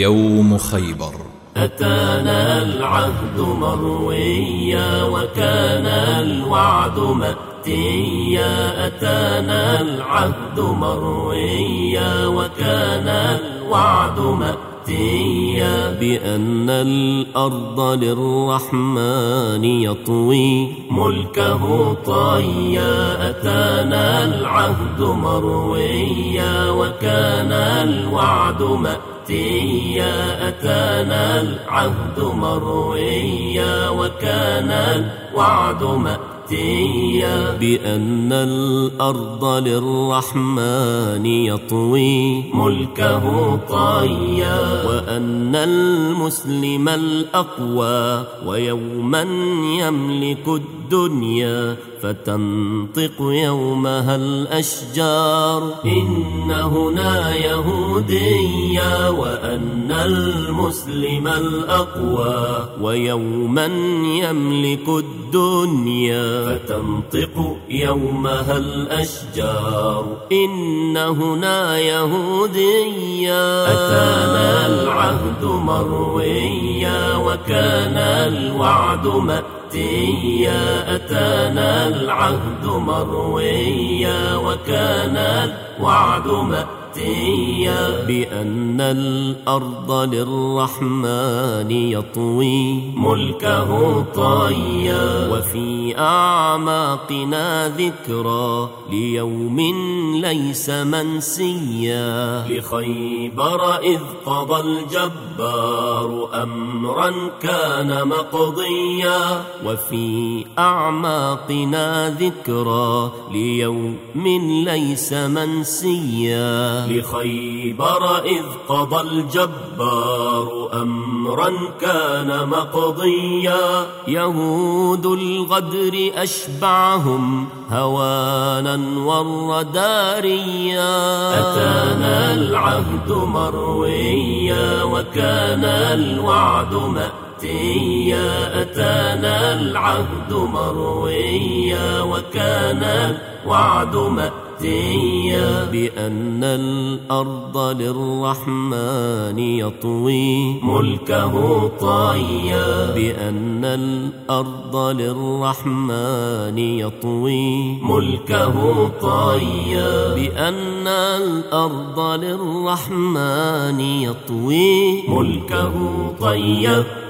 يوم خيبر. أتانا العهد مرويا وكان الوعد مأتيا. أتانا العهد مرويا وكان الوعد مأتيا. بأن الأرض للرحمن يطوي ملكه طيا أتانا العهد مرويا وكان الوعد مأتيا. أتانا العهد مرويا وكان الوعد مأتيا. بأن الأرض للرحمن يطوي ملكه طيا وأن المسلم الأقوى ويوما يملك الدنيا فتنطق يومها الأشجار. إن هنا يهوديا وأن المسلم الأقوى ويوما يملك الدنيا فتنطق يومها الأشجار إن هنا يهوديا. أتانا العهد مرويا وكان الوعد مأتيا. أتانا العهد مرويا وكان الوعد مأتيا. مأتيا بأن الأرض للرحمن يطوي ملكه طيا وفي أعماقنا ذكرى ليوم ليس منسيا لخيبر إذ قضى الجبار أمرا كان مقضيا وفي أعماقنا ذكرى ليوم ليس منسيا لخيبر إذ قضى الجبار أمرا كان مقضيا. يهود الغدر أشبعهم هوانا والرداريا. أتانا العهد مرويا وكان الوعد مأتيا. أتانا العهد مرويا وكان الوعد مأتيا. مأتيا بأن الأرض للرحمن يطوي. ملكه طيا بأن الأرض للرحمن يطوي. ملكه طيا بأن الأرض للرحمن يطوي. ملكه طيا